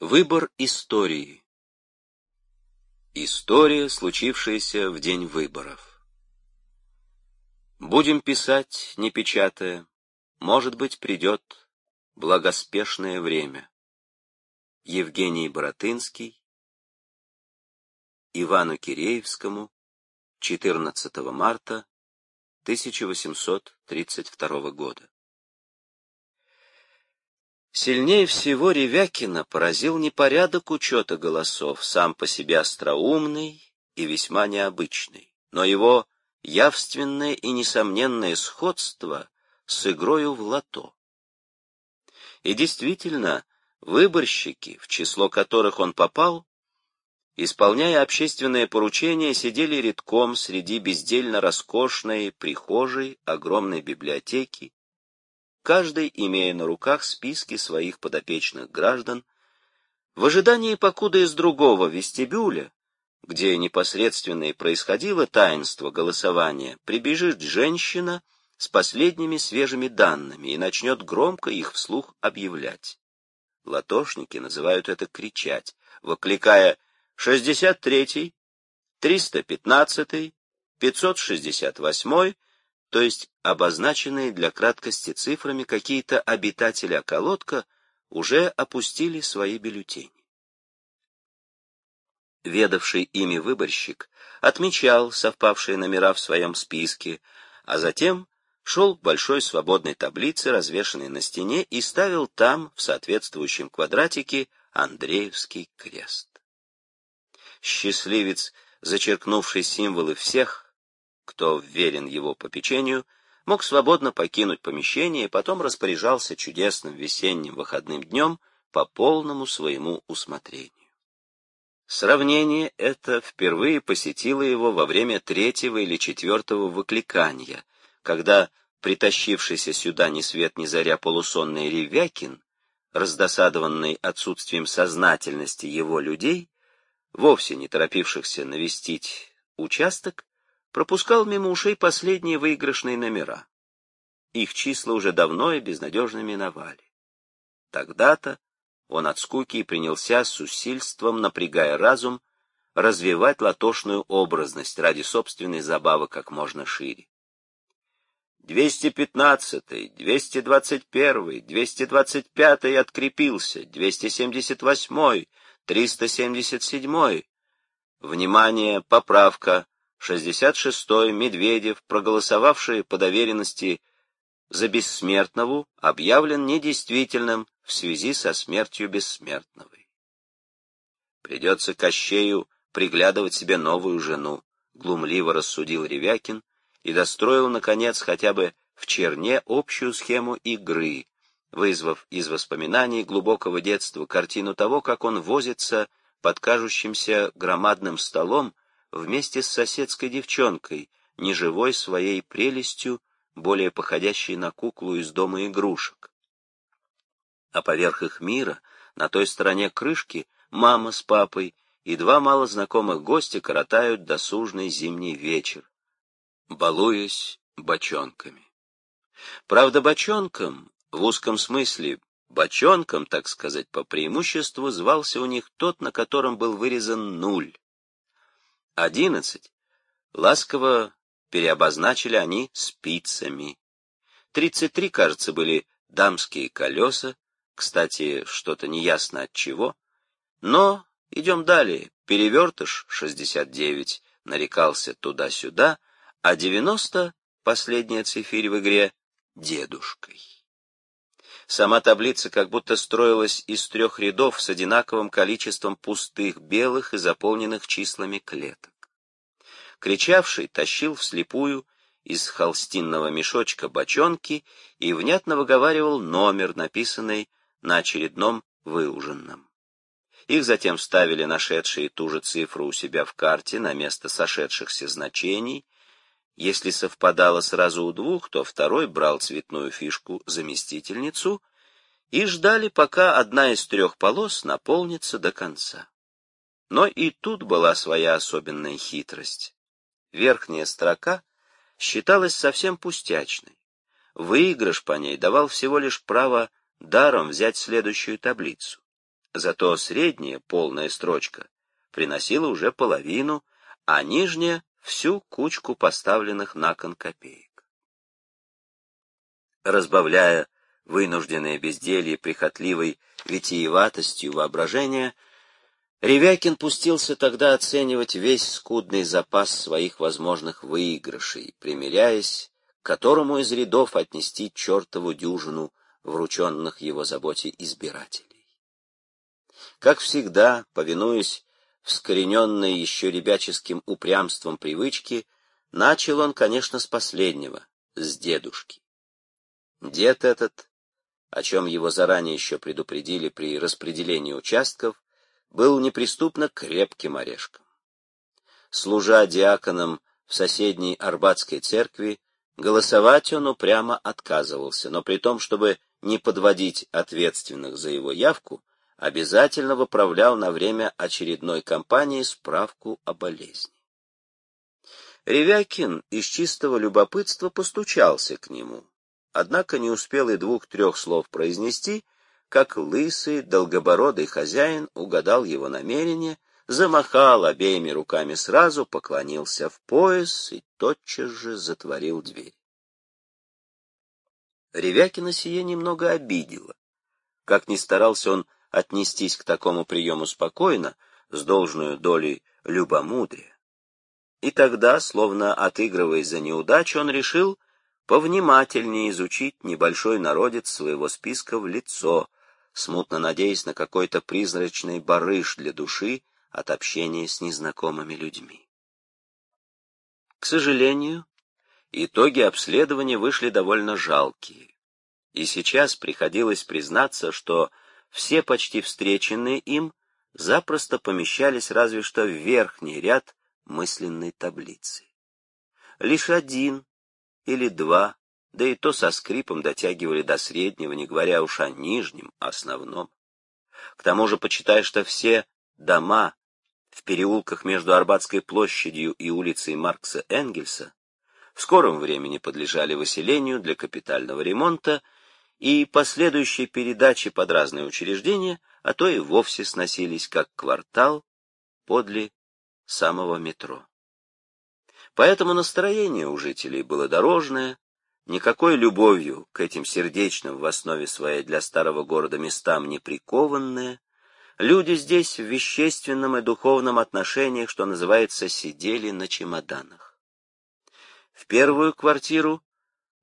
Выбор истории. История, случившаяся в день выборов. Будем писать, не печатая, может быть, придет благоспешное время. Евгений Боротынский, Ивану Киреевскому, 14 марта 1832 года. Сильнее всего Ревякина поразил непорядок учета голосов, сам по себе остроумный и весьма необычный, но его явственное и несомненное сходство с игрою в лото. И действительно, выборщики, в число которых он попал, исполняя общественное поручение, сидели редком среди бездельно роскошной прихожей огромной библиотеки, каждый имея на руках списки своих подопечных граждан, в ожидании покуда из другого вестибюля, где непосредственно и происходило таинство голосования, прибежит женщина с последними свежими данными и начнет громко их вслух объявлять. Латошники называют это кричать, выкликая «63-й», «315-й», «568-й», то есть обозначенные для краткости цифрами какие-то обитатели околотка уже опустили свои бюллетени. Ведавший ими выборщик отмечал совпавшие номера в своем списке, а затем шел к большой свободной таблице, развешанной на стене, и ставил там, в соответствующем квадратике, Андреевский крест. Счастливец, зачеркнувший символы всех, кто верен его попечению, мог свободно покинуть помещение и потом распоряжался чудесным весенним выходным днем по полному своему усмотрению. Сравнение это впервые посетило его во время третьего или четвертого выкликания, когда притащившийся сюда ни свет ни заря полусонный Ревякин, раздосадованный отсутствием сознательности его людей, вовсе не торопившихся навестить участок, пропускал мимо ушей последние выигрышные номера. Их числа уже давно и безнадежно миновали. Тогда-то он от скуки принялся с усильством, напрягая разум, развивать латошную образность ради собственной забавы как можно шире. 215-й, 221-й, 225-й открепился, 278-й, 377-й. Внимание, поправка, 66-й Медведев, проголосовавший по доверенности за Бессмертнову, объявлен недействительным в связи со смертью Бессмертновой. Придется Кощею приглядывать себе новую жену, глумливо рассудил Ревякин и достроил, наконец, хотя бы в черне общую схему игры, вызвав из воспоминаний глубокого детства картину того, как он возится под кажущимся громадным столом, вместе с соседской девчонкой, неживой своей прелестью, более походящей на куклу из дома игрушек. А поверх их мира, на той стороне крышки, мама с папой и два малознакомых гостя коротают досужный зимний вечер, балуясь бочонками. Правда, бочонком, в узком смысле, бочонком, так сказать, по преимуществу, звался у них тот, на котором был вырезан нуль. Одиннадцать ласково переобозначили они спицами. Тридцать три, кажется, были дамские колеса, кстати, что-то неясно от чего. Но идем далее. Перевертыш шестьдесят девять нарекался туда-сюда, а девяносто, последняя цифирь в игре, дедушкой. Сама таблица как будто строилась из трех рядов с одинаковым количеством пустых белых и заполненных числами клеток. Кричавший тащил вслепую из холстинного мешочка бочонки и внятно выговаривал номер, написанный на очередном выуженном. Их затем ставили нашедшие ту же цифру у себя в карте на место сошедшихся значений. Если совпадало сразу у двух, то второй брал цветную фишку-заместительницу и ждали, пока одна из трех полос наполнится до конца. Но и тут была своя особенная хитрость верхняя строка считалась совсем пустячной. Выигрыш по ней давал всего лишь право даром взять следующую таблицу. Зато средняя, полная строчка, приносила уже половину, а нижняя — всю кучку поставленных на кон копеек. Разбавляя вынужденное безделье прихотливой витиеватостью воображения, Ревякин пустился тогда оценивать весь скудный запас своих возможных выигрышей, примиряясь, к которому из рядов отнести чертову дюжину врученных его заботе избирателей. Как всегда, повинуясь вскорененной еще ребяческим упрямством привычки, начал он, конечно, с последнего, с дедушки. Дед этот, о чем его заранее еще предупредили при распределении участков, был неприступно крепким орешком. Служа диаконом в соседней Арбатской церкви, голосовать он упрямо отказывался, но при том, чтобы не подводить ответственных за его явку, обязательно выправлял на время очередной кампании справку о болезни. Ревякин из чистого любопытства постучался к нему, однако не успел и двух-трех слов произнести, как лысый, долгобородый хозяин угадал его намерение, замахал обеими руками сразу, поклонился в пояс и тотчас же затворил дверь. Ревякина сие немного обидело. Как ни старался он отнестись к такому приему спокойно, с должной долей любомудрия. И тогда, словно отыгрываясь за неудачу, он решил повнимательнее изучить небольшой народец своего списка в лицо, смутно надеясь на какой-то призрачный барыш для души от общения с незнакомыми людьми. К сожалению, итоги обследования вышли довольно жалкие, и сейчас приходилось признаться, что все почти встреченные им запросто помещались разве что в верхний ряд мысленной таблицы. Лишь один или два да и то со скрипом дотягивали до среднего, не говоря уж о нижнем, основном. К тому же, почитай, что все дома в переулках между Арбатской площадью и улицей Маркса Энгельса в скором времени подлежали выселению для капитального ремонта и последующей передачи под разные учреждения, а то и вовсе сносились как квартал подле самого метро. Поэтому настроение у жителей было дорожное, Никакой любовью к этим сердечным в основе своей для старого города местам не прикованные, люди здесь в вещественном и духовном отношении, что называется, сидели на чемоданах. В первую квартиру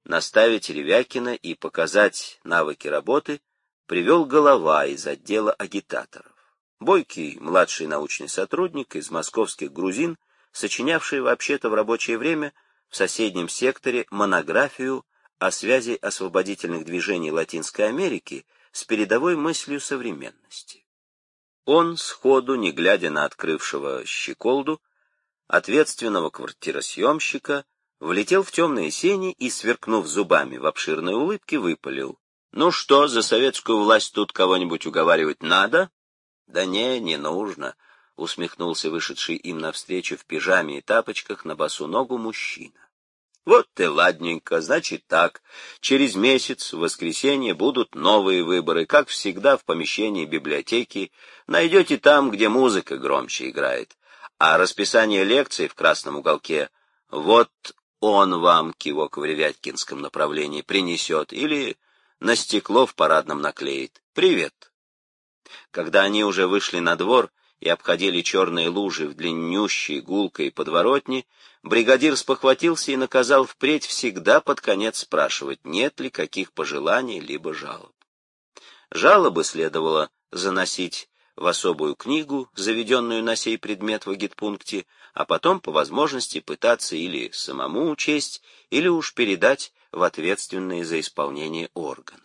наставить Ревякина и показать навыки работы привел голова из отдела агитаторов. Бойкий младший научный сотрудник из московских грузин, сочинявший вообще-то в рабочее время в соседнем секторе монографию о связи освободительных движений Латинской Америки с передовой мыслью современности. Он, сходу, не глядя на открывшего щеколду, ответственного квартиросъемщика, влетел в темные сени и, сверкнув зубами в обширной улыбке, выпалил. «Ну что, за советскую власть тут кого-нибудь уговаривать надо?» «Да не, не нужно», — усмехнулся вышедший им навстречу в пижаме и тапочках на босу ногу мужчина. Вот ты, ладненько, значит так. Через месяц, в воскресенье, будут новые выборы, как всегда в помещении библиотеки. Найдете там, где музыка громче играет. А расписание лекций в красном уголке, вот он вам, кивок в Ревятькинском направлении, принесет или на стекло в парадном наклеит. Привет. Когда они уже вышли на двор, и обходили черные лужи в длиннющей гулкой подворотне, бригадир спохватился и наказал впредь всегда под конец спрашивать, нет ли каких пожеланий либо жалоб. Жалобы следовало заносить в особую книгу, заведенную на сей предмет в агитпункте, а потом по возможности пытаться или самому учесть, или уж передать в ответственные за исполнение органы.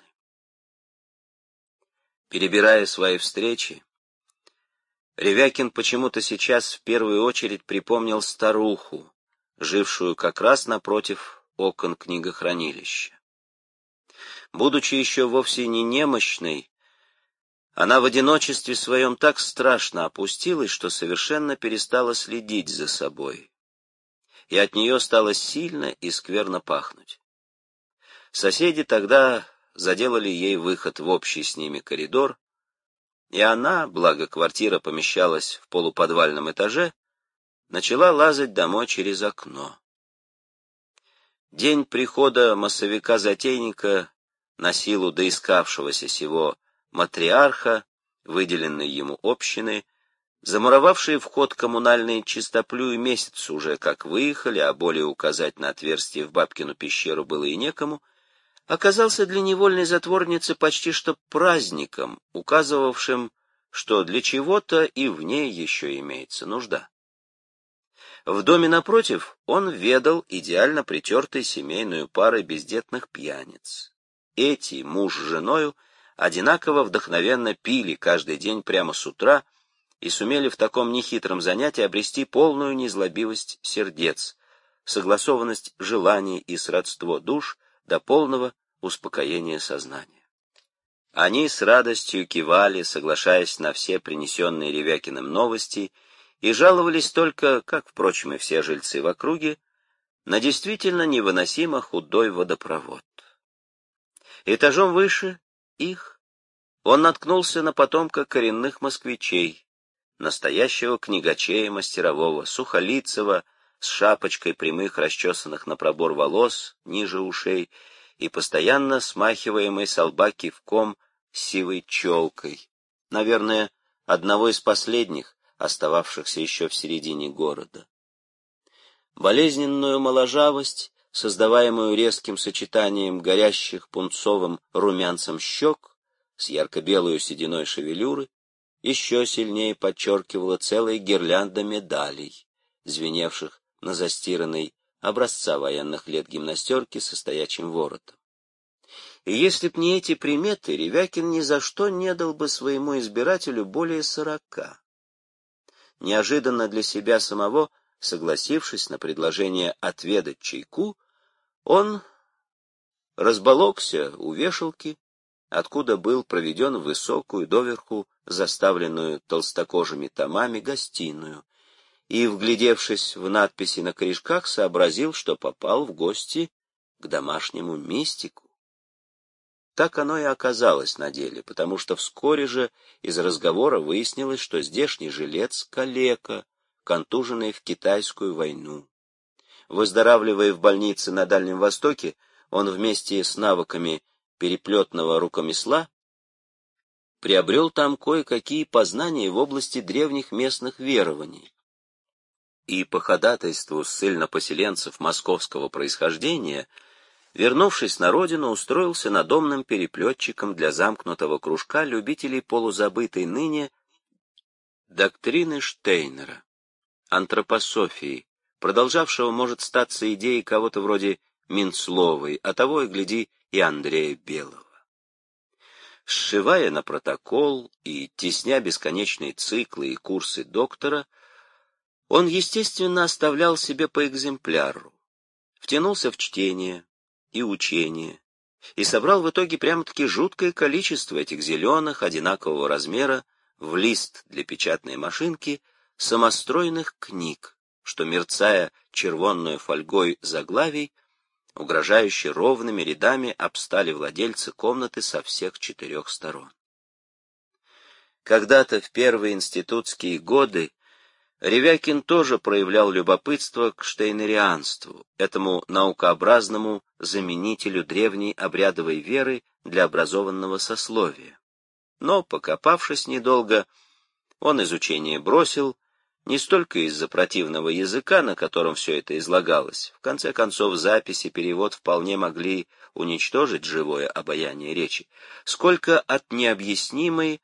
Перебирая свои встречи, Ревякин почему-то сейчас в первую очередь припомнил старуху, жившую как раз напротив окон книгохранилища. Будучи еще вовсе не немощной, она в одиночестве своем так страшно опустилась, что совершенно перестала следить за собой, и от нее стало сильно и скверно пахнуть. Соседи тогда заделали ей выход в общий с ними коридор, и она, благо квартира помещалась в полуподвальном этаже, начала лазать домой через окно. День прихода массовика-затейника на силу доискавшегося сего матриарха, выделенной ему общины, замуровавшие вход коммунальные чистоплюи месяц уже как выехали, а более указать на отверстие в бабкину пещеру было и некому, оказался для невольной затворницы почти что праздником, указывавшим, что для чего-то и в ней еще имеется нужда. В доме напротив он ведал идеально притертой семейную парой бездетных пьяниц. Эти, муж с женою, одинаково вдохновенно пили каждый день прямо с утра и сумели в таком нехитром занятии обрести полную незлобивость сердец, согласованность желаний и сродство душ до полного успокоения сознания. Они с радостью кивали, соглашаясь на все принесенные Ревякиным новости, и жаловались только, как, впрочем, и все жильцы в округе, на действительно невыносимо худой водопровод. Этажом выше их он наткнулся на потомка коренных москвичей, настоящего книгачея мастерового, Сухолицева, с шапочкой прямых расчесанных на пробор волос ниже ушей и постоянно смахиваемой с лба кивком сивой челкой. Наверное, одного из последних, остававшихся еще в середине города. Болезненную моложавость, создаваемую резким сочетанием горящих пунцовым румянцем щек с ярко-белой сединой шевелюры, еще сильнее подчеркивала целая гирлянда медалей, звеневших на застиранной образца военных лет гимнастерки со стоячим воротом. И если б не эти приметы, Ревякин ни за что не дал бы своему избирателю более сорока. Неожиданно для себя самого, согласившись на предложение отведать чайку, он разболокся у вешалки, откуда был проведен в высокую, доверху заставленную толстокожими томами гостиную, и, вглядевшись в надписи на корешках, сообразил, что попал в гости к домашнему мистику. Так оно и оказалось на деле, потому что вскоре же из разговора выяснилось, что здешний жилец — калека, контуженный в китайскую войну. Выздоравливая в больнице на Дальнем Востоке, он вместе с навыками переплетного рукомесла приобрел там кое-какие познания в области древних местных верований. И по ходатайству ссыльнопоселенцев московского происхождения — Вернувшись на родину, устроился надомным переплетчиком для замкнутого кружка любителей полузабытой ныне доктрины Штейнера, антропософии, продолжавшего, может, статься идеей кого-то вроде Минцловой, а того и, гляди, и Андрея Белого. Сшивая на протокол и тесня бесконечные циклы и курсы доктора, он, естественно, оставлял себе по экземпляру, втянулся в чтение, и учение, и собрал в итоге прямо-таки жуткое количество этих зеленых, одинакового размера, в лист для печатной машинки, самостройных книг, что, мерцая червонную фольгой заглавий, угрожающе ровными рядами обстали владельцы комнаты со всех четырех сторон. Когда-то в первые институтские годы Ревякин тоже проявлял любопытство к штейнерианству, этому наукообразному заменителю древней обрядовой веры для образованного сословия. Но, покопавшись недолго, он изучение бросил, не столько из-за противного языка, на котором все это излагалось, в конце концов запись и перевод вполне могли уничтожить живое обаяние речи, сколько от необъяснимой,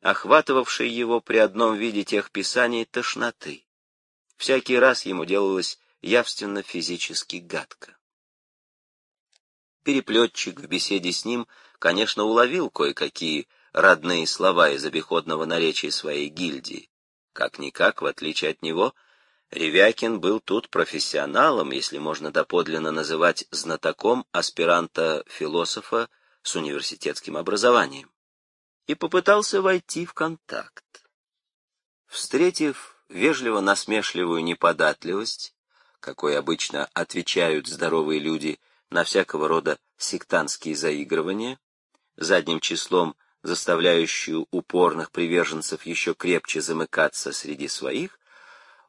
охватывавшей его при одном виде тех писаний тошноты. Всякий раз ему делалось явственно физически гадко. Переплетчик в беседе с ним, конечно, уловил кое-какие родные слова из обиходного наречия своей гильдии. Как-никак, в отличие от него, Ревякин был тут профессионалом, если можно доподлинно называть знатоком аспиранта-философа с университетским образованием и попытался войти в контакт. Встретив вежливо-насмешливую неподатливость, какой обычно отвечают здоровые люди на всякого рода сектантские заигрывания, задним числом заставляющую упорных приверженцев еще крепче замыкаться среди своих,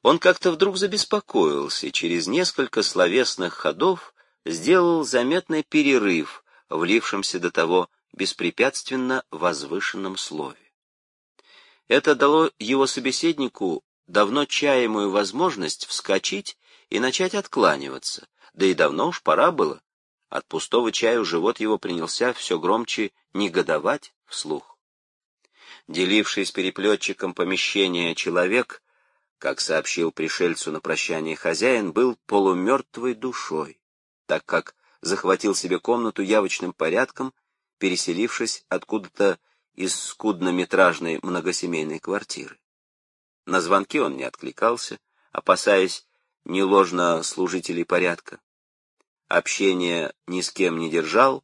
он как-то вдруг забеспокоился и через несколько словесных ходов сделал заметный перерыв, влившемся до того беспрепятственно возвышенном слове. Это дало его собеседнику давно чаемую возможность вскочить и начать откланиваться, да и давно уж пора было. От пустого чаю живот его принялся все громче негодовать вслух. Деливший с переплетчиком помещение человек, как сообщил пришельцу на прощание хозяин, был полумертвой душой, так как захватил себе комнату явочным порядком, переселившись откуда-то из скуднометражной многосемейной квартиры. На звонки он не откликался, опасаясь неложно служителей порядка. Общение ни с кем не держал,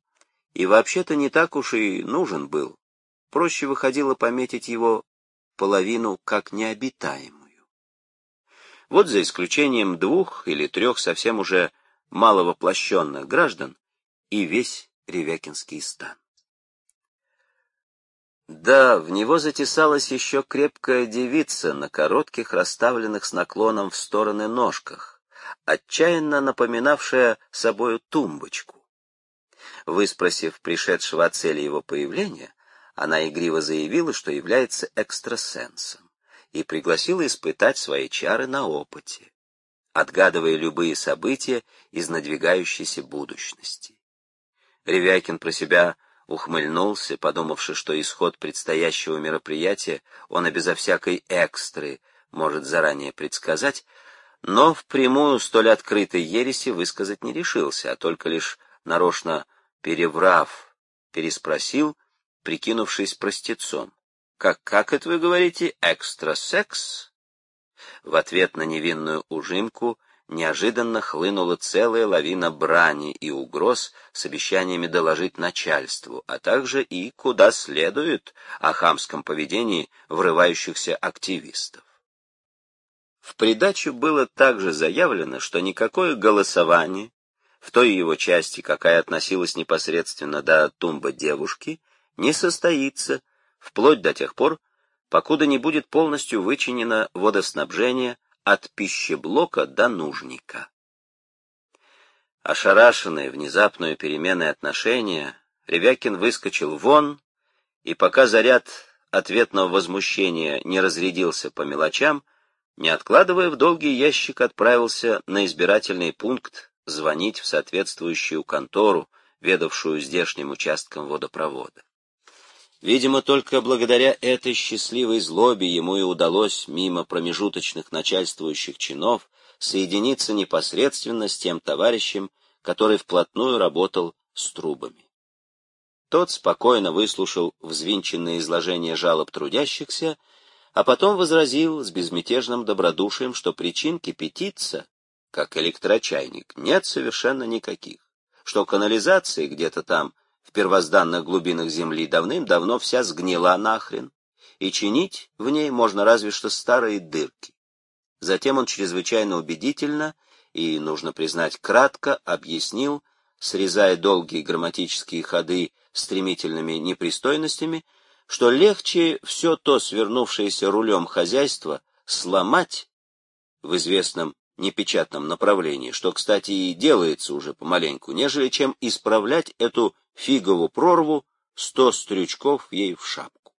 и вообще-то не так уж и нужен был. Проще выходило пометить его половину как необитаемую. Вот за исключением двух или трех совсем уже маловоплощенных граждан и весь Ревякинский стан. Да, в него затесалась еще крепкая девица на коротких, расставленных с наклоном в стороны ножках, отчаянно напоминавшая собою тумбочку. Выспросив пришедшего о цели его появления, она игриво заявила, что является экстрасенсом, и пригласила испытать свои чары на опыте, отгадывая любые события из надвигающейся будущности. Ревякин про себя ухмыльнулся, подумавши, что исход предстоящего мероприятия он и безо всякой экстры может заранее предсказать, но впрямую столь открытой ереси высказать не решился, а только лишь нарочно переврав, переспросил, прикинувшись простецом. «Как, как это вы говорите, экстрасекс?» В ответ на невинную ужимку неожиданно хлынула целая лавина брани и угроз с обещаниями доложить начальству, а также и, куда следует, о хамском поведении врывающихся активистов. В придачу было также заявлено, что никакое голосование в той его части, какая относилась непосредственно до тумба девушки, не состоится вплоть до тех пор, покуда не будет полностью вычинено водоснабжение от пищеблока до нужника. Ошарашенный внезапную переменой отношения, Ревякин выскочил вон, и пока заряд ответного возмущения не разрядился по мелочам, не откладывая в долгий ящик, отправился на избирательный пункт звонить в соответствующую контору, ведавшую здешним участком водопровода. Видимо, только благодаря этой счастливой злобе ему и удалось мимо промежуточных начальствующих чинов соединиться непосредственно с тем товарищем, который вплотную работал с трубами. Тот спокойно выслушал взвинченное изложение жалоб трудящихся, а потом возразил с безмятежным добродушием, что причин кипятиться, как электрочайник, нет совершенно никаких, что канализации где-то там в первозданных глубинах земли давным-давно вся сгнила нахрен, и чинить в ней можно разве что старые дырки. Затем он чрезвычайно убедительно и, нужно признать, кратко объяснил, срезая долгие грамматические ходы стремительными непристойностями, что легче все то свернувшееся рулем хозяйство сломать в известном непечатном направлении, что, кстати, и делается уже помаленьку, нежели чем исправлять эту фигову прорву, сто стрючков ей в шапку.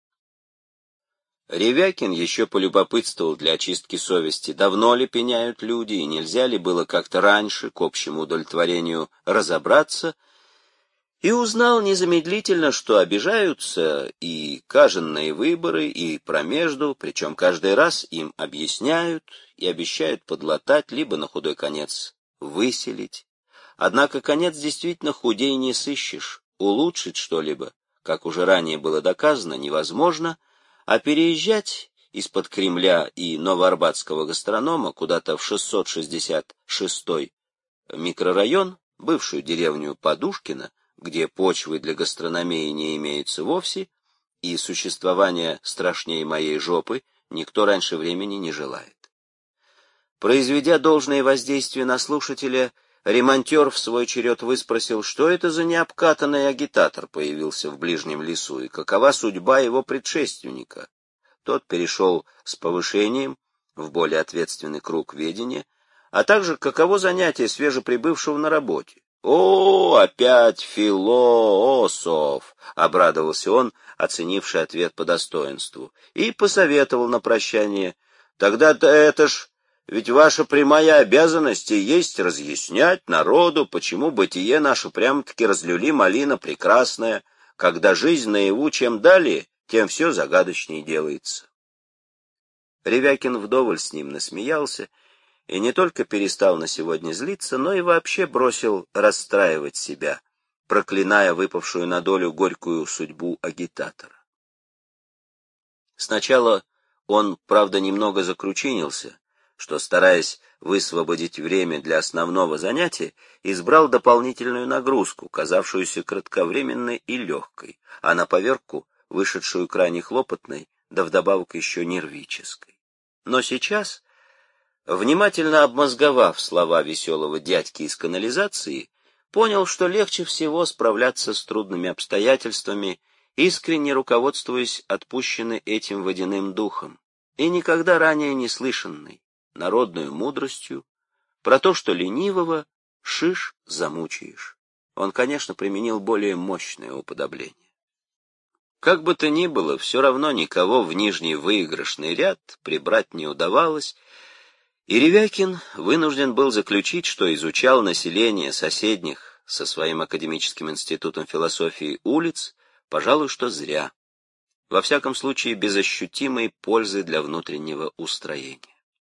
Ревякин еще полюбопытствовал для очистки совести, давно ли пеняют люди, и нельзя ли было как-то раньше, к общему удовлетворению, разобраться, и узнал незамедлительно, что обижаются и каженные выборы, и промежду, причем каждый раз им объясняют и обещают подлатать, либо на худой конец выселить. Однако конец действительно худей не сыщешь, улучшить что-либо, как уже ранее было доказано, невозможно, а переезжать из-под Кремля и Новоарбатского гастронома куда-то в 666-й микрорайон, бывшую деревню Подушкина, где почвы для гастрономии не имеются вовсе, и существование страшнее моей жопы никто раньше времени не желает. Произведя должное воздействие на слушателя, ремонтер в свой черед выспросил, что это за необкатанный агитатор появился в ближнем лесу и какова судьба его предшественника. Тот перешел с повышением в более ответственный круг ведения, а также каково занятие свежеприбывшего на работе. «О, опять философ!» — обрадовался он, оценивший ответ по достоинству, и посоветовал на прощание. «Тогда-то это ж... Ведь ваша прямая обязанность и есть разъяснять народу, почему бытие наше прямо-таки разлюли малина прекрасная, когда жизнь наяву чем далее, тем все загадочнее делается». Ревякин вдоволь с ним насмеялся и не только перестал на сегодня злиться, но и вообще бросил расстраивать себя, проклиная выпавшую на долю горькую судьбу агитатора. Сначала он, правда, немного закручинился, что, стараясь высвободить время для основного занятия, избрал дополнительную нагрузку, казавшуюся кратковременной и легкой, а на поверку вышедшую крайне хлопотной, да вдобавок еще нервической. Но сейчас Внимательно обмозговав слова веселого дядьки из канализации, понял, что легче всего справляться с трудными обстоятельствами, искренне руководствуясь отпущенной этим водяным духом и никогда ранее не слышанной народную мудростью про то, что ленивого шиш замучаешь. Он, конечно, применил более мощное уподобление. Как бы то ни было, все равно никого в нижний выигрышный ряд прибрать не удавалось, и вынужден был заключить, что изучал население соседних со своим академическим институтом философии улиц, пожалуй, что зря. Во всяком случае, без ощутимой пользы для внутреннего устроения.